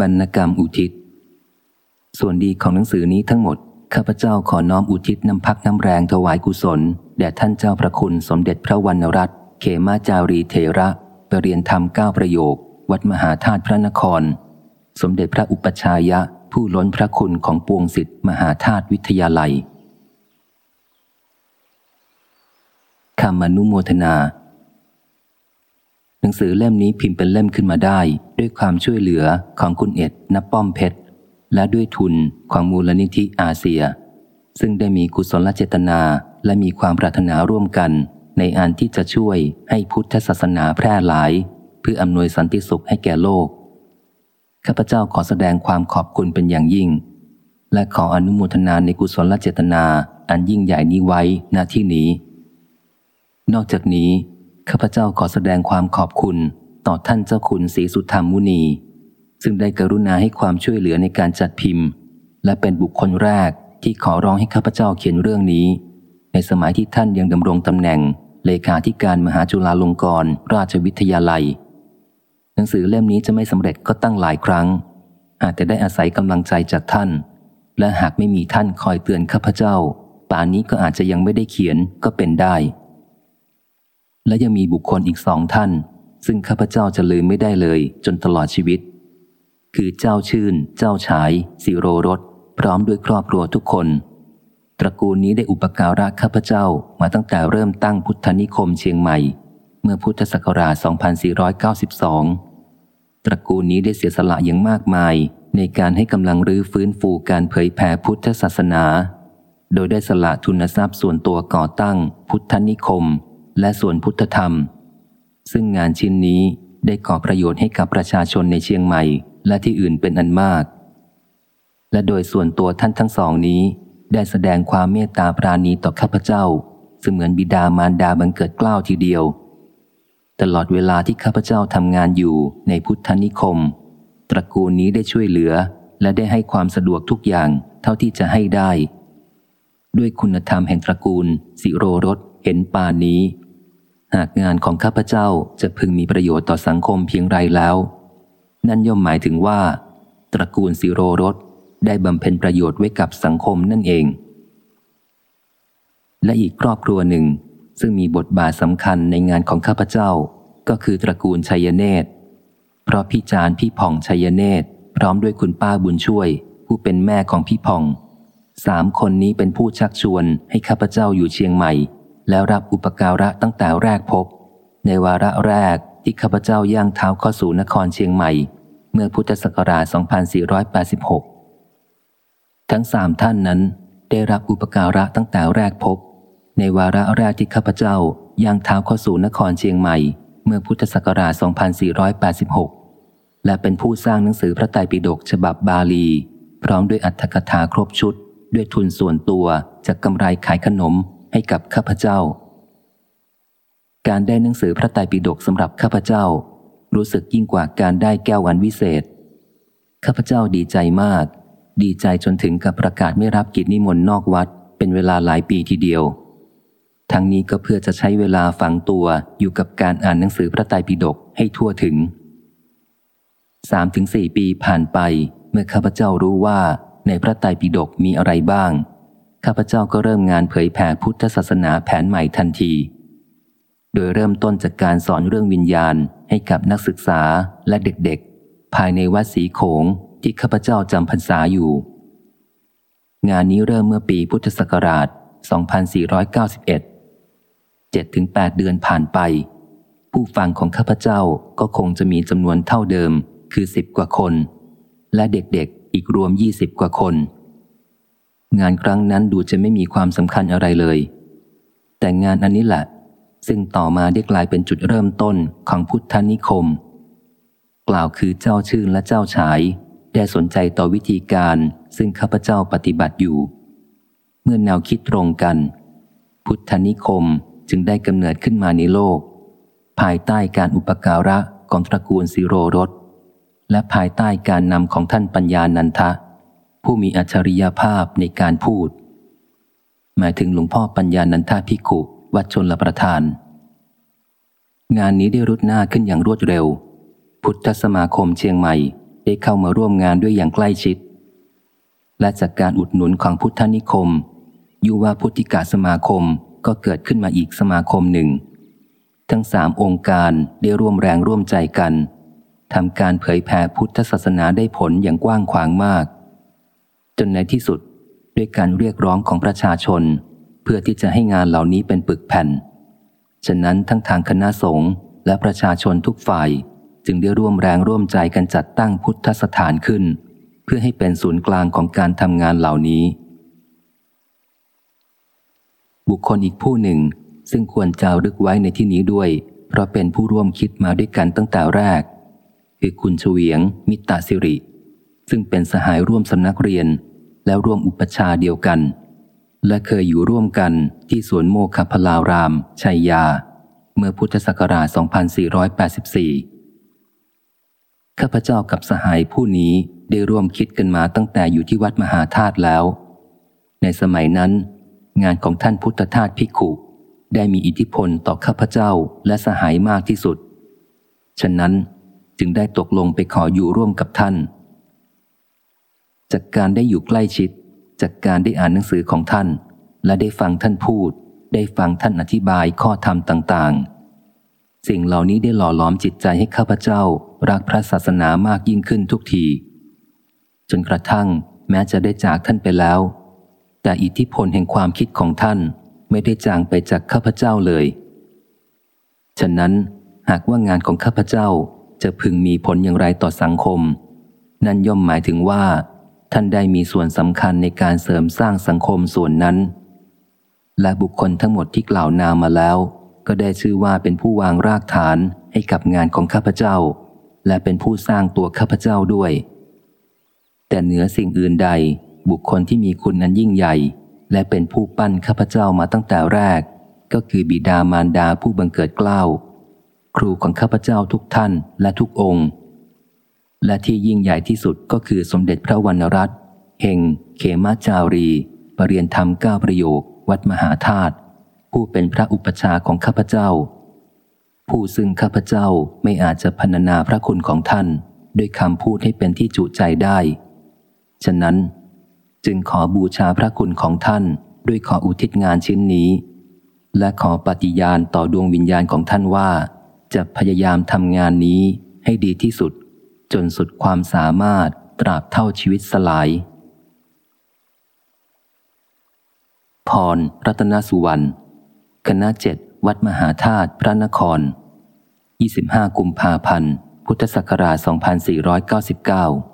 บรรณกรรมอุทิศ ส่วนดีของหนังสือนี้ทั้งหมด ข้าพเจ้าขอน้อมอุทิศน้ำพักน้ำแรงถวายกุศล แด่ท่านเจ้าพระคุณสมเด็จพระวรรณรัตน์เขมาจารีเทระไปเรียนธรรมเก้าประโยค วัดมหาธาตุพระนคร สมเด็จพระอุปชายะ ผู้ล้นพระคุณของปวงสิทธิ์มหาธาตุวิทยาลัยคำอนุโมทนา หนังสือเล่มนี้พิมพ์เป็นเล่มขึ้นมาได้ ด้วยความช่วยเหลือของคุณเอ็ดนป้อมเพชร และด้วยทุนของมูลนิธิอาเซีย ซึ่งได้มีกุศลเจตนาและมีความปรารถนาร่วมกัน ในอันที่จะช่วยให้พุทธศาสนาแพร่หลาย เพื่ออำนวยสันติสุขให้แก่โลกข้าพเจ้าขอแสดงความขอบคุณเป็นอย่างยิ่ง และขออนุโมทนาในกุศลเจตนาอันยิ่งใหญ่นี้ไว้ณที่นี้ นอกจากนี้ ข้าพเจ้าขอแสดงความขอบคุณต่อท่านเจ้าคุณศรีสุธรรมมุนี ซึ่งได้กรุณาให้ความช่วยเหลือในการจัดพิมพ์ และเป็นบุคคลแรกที่ขอร้องให้ข้าพเจ้าเขียนเรื่องนี้ ในสมัยที่ท่านยังดำรงตำแหน่ง เลขาธิการมหาจุฬาลงกรณราชวิทยาลัย หนังสือเล่มนี้จะไม่สำเร็จก็ตั้งหลายครั้ง อาจจะได้อาศัยกำลังใจจากท่าน และหากไม่มีท่านคอยเตือนข้าพเจ้า ป่านนี้ก็อาจจะยังไม่ได้เขียนก็เป็นได้ และยังมีบุคคลอีกสองท่าน ซึ่งข้าพเจ้าจะลืมไม่ได้เลย จนตลอดชีวิต คือเจ้าชื่น เจ้าฉายสิโรรสพร้อมด้วยครอบครัวทุกคน ตระกูลนี้ได้อุปการะข้าพเจ้ามาตั้งแต่เริ่มตั้งพุทธนิคมเชียงใหม่ เมื่อพุทธศักราช 2492 ตระกูลนี้ได้เสียสละอย่างมากมาย ในการให้กำลังรื้อฟื้นฟูการเผยแผ่พุทธศาสนา โดยได้สละทุนทรัพย์ส่วนตัวก่อตั้ง พุทธนิคม และส่วนพุทธธรรม ซึ่งงานชิ้นนี้ได้ก่อประโยชน์ให้กับประชาชนในเชียงใหม่และที่อื่นเป็นอันมาก และโดยส่วนตัวท่านทั้งสองนี้ ได้แสดงความเมตตาปราณีต่อข้าพเจ้า เสมือนบิดามารดาบังเกิดกล้าวทีเดียว ตลอดเวลาที่ข้าพเจ้าทำงานอยู่ในพุทธนิคม ตระกูลนี้ได้ช่วยเหลือ และได้ให้ความสะดวกทุกอย่างเท่าที่จะให้ได้ ด้วยคุณธรรมแห่งตระกูล สิโรรสเห็นปานนี้ หากงานของข้าพเจ้าจะพึงมีประโยชน์ต่อสังคมเพียงไรแล้ว นั่นย่อมหมายถึงว่า ตระกูลสิโรรสได้บำเพ็ญประโยชน์ไว้กับสังคมนั่นเอง และอีกครอบครัวหนึ่ง ซึ่งมีบทบาทสำคัญในงานของข้าพเจ้า ก็คือตระกูลชัยเนตร เพราะพี่จานพี่ผ่องชัยเนตร พร้อมด้วยคุณป้าบุญช่วย ผู้เป็นแม่ของพี่ผ่องสามคนนี้เป็นผู้ชักชวนให้ข้าพเจ้าอยู่เชียงใหม่ แล้วรับอุปการะตั้งแต่แรกพบ ในวาระแรกที่ข้าพเจ้าย่างเท้าเข้าสู่นครเชียงใหม่ เมื่อพุทธศักราช 2486 ทั้งสามท่านนั้นได้รับอุปการะตั้งแต่แรกพบ ในวาระแรกที่ข้าพเจ้าย่างเท้าเข้าสู่นครเชียงใหม่ เมื่อพุทธศักราช 2486 และเป็นผู้สร้างหนังสือพระไตรปิฎกฉบับบาลี พร้อมด้วยอัตถกถาครบชุด ด้วยทุนส่วนตัวจากกำไรขายขนม ให้กับข้าพเจ้า การได้หนังสือพระไตรปิฎกสำหรับข้าพเจ้า รู้สึกยิ่งกว่าการได้แก้ววันวิเศษ ข้าพเจ้าดีใจมาก ดีใจจนถึงกับประกาศไม่รับกิจนิมนต์นอกวัด เป็นเวลาหลายปีทีเดียว ทั้งนี้ก็เพื่อจะใช้เวลาฝังตัวอยู่กับการอ่านหนังสือพระไตรปิฎกให้ทั่วถึงสามถึงสี่ปีผ่านไป เมื่อข้าพเจ้ารู้ว่าในพระไตรปิฎกมีอะไรบ้าง ข้าพเจ้าก็เริ่มงานเผยแผ่พุทธศาสนาแผนใหม่ทันที โดยเริ่มต้นจากการสอนเรื่องวิญญาณให้กับนักศึกษาและเด็กๆ ภายในวัดสีโขงที่ข้าพเจ้าจำพรรษาอยู่ งานนี้เริ่มเมื่อปีพุทธศักราช 2491 7-8 เดือนผ่านไป ผู้ฟังของข้าพเจ้าก็คงจะมีจำนวนเท่าเดิมคือสิบกว่าคน และเด็กๆอีกรวมยี่สิบกว่าคน งานครั้งนั้นดูจะไม่มีความสำคัญอะไรเลย แต่งานอันนี้แหละ ซึ่งต่อมาได้กลายเป็นจุดเริ่มต้นของพุทธนิคม กล่าวคือเจ้าชื่นและเจ้าฉายได้สนใจต่อวิธีการซึ่งข้าพเจ้าปฏิบัติอยู่ เมื่อแนวคิดตรงกัน พุทธนิคมจึงได้กำเนิดขึ้นมาในโลก ภายใต้การอุปการะของตระกูลสิโรรสและภายใต้การนำของท่านปัญญานันทะ ผู้มีอัจฉริยภาพในการพูด หมายถึงหลวงพ่อปัญญานันทาพิกุวัดชนละประทาน งานนี้ได้รุดหน้าขึ้นอย่างรวดเร็ว พุทธสมาคมเชียงใหม่ได้เข้ามาร่วมงานด้วยอย่างใกล้ชิด และจากการอุดหนุนของพุทธนิคม ยุวาพุทธิกาสมาคมก็เกิดขึ้นมาอีกสมาคมหนึ่ง ทั้งสามองค์การได้ร่วมแรงร่วมใจกันทำการเผยแผ่พุทธศาสนาได้ผลอย่างกว้างขวางมาก จนในที่สุดด้วยการเรียกร้องของประชาชน เพื่อที่จะให้งานเหล่านี้เป็นปึกแผ่น ฉะนั้นทั้งทางคณะสงฆ์และประชาชนทุกฝ่ายจึงได้ร่วมแรงร่วมใจกันจัดตั้งพุทธสถานขึ้น เพื่อให้เป็นศูนย์กลางของการทำงานเหล่านี้ บุคคลอีกผู้หนึ่งซึ่งควรจารึกไว้ในที่นี้ด้วย เพราะเป็นผู้ร่วมคิดมาด้วยกันตั้งแต่แรก คือคุณเฉวียง มิตาสิริ ซึ่งเป็นสหายร่วมสำนักเรียน แล้วร่วมอุปชาเดียวกัน และเคยอยู่ร่วมกันที่สวนโมคพลาราม ชัยยา เมื่อพุทธศักราช 2484 ข้าพเจ้ากับสหายผู้นี้ได้ร่วมคิดกันมาตั้งแต่อยู่ที่วัดมหาธาตุแล้ว ในสมัยนั้น งานของท่านพุทธทาสพิกุได้มีอิทธิพลต่อข้าพเจ้าและสหายมากที่สุด ฉะนั้นจึงได้ตกลงไปขออยู่ร่วมกับท่าน จากการได้อยู่ใกล้ชิด จากการได้อ่านหนังสือของท่าน และได้ฟังท่านพูด ได้ฟังท่านอธิบายข้อธรรมต่างๆ สิ่งเหล่านี้ได้หล่อหลอมจิตใจให้ข้าพเจ้า รักพระศาสนามากยิ่งขึ้นทุกที จนกระทั่งแม้จะได้จากท่านไปแล้ว แต่อิทธิพลแห่งความคิดของท่านไม่ได้จางไปจากข้าพเจ้าเลย ฉะนั้นหากว่างานของข้าพเจ้าจะพึงมีผลอย่างไรต่อสังคม นั่นย่อมหมายถึงว่า ท่านได้มีส่วนสำคัญในการเสริมสร้างสังคมส่วนนั้น และบุคคลทั้งหมดที่กล่าวนามมาแล้ว ก็ได้ชื่อว่าเป็นผู้วางรากฐานให้กับงานของข้าพเจ้า และเป็นผู้สร้างตัวข้าพเจ้าด้วย แต่เหนือสิ่งอื่นใด บุคคลที่มีคุณนั้นยิ่งใหญ่ และเป็นผู้ปั้นข้าพเจ้ามาตั้งแต่แรก ก็คือบิดามารดาผู้บังเกิดเกล้า ครูของข้าพเจ้าทุกท่านและทุกองค์ และที่ยิ่งใหญ่ที่สุดก็คือสมเด็จพระวรรณรัตน์เฮงเขมาจารีปรริยนธรรมก้าประโยค วัดมหาธาตุผู้เป็นพระอุปชาของข้าพเจ้า ผู้ซึ่งข้าพเจ้าไม่อาจจะพรรณนาพระคุณของท่าน ด้วยคำพูดให้เป็นที่จุใจได้ ฉะนั้น จึงขอบูชาพระคุณของท่าน ด้วยขออุทิศงานชิ้นนี้ และขอปฏิญาณต่อดวงวิญญาณของท่านว่า จะพยายามทำงานนี้ให้ดีที่สุด จนสุดความสามารถตราบเท่าชีวิตสลาย พร รัตนสุวรรณ คณะเจ็ดวัดมหาธาตุพระนคร 25 กุมภาพันธ์ พุทธศักราช 2499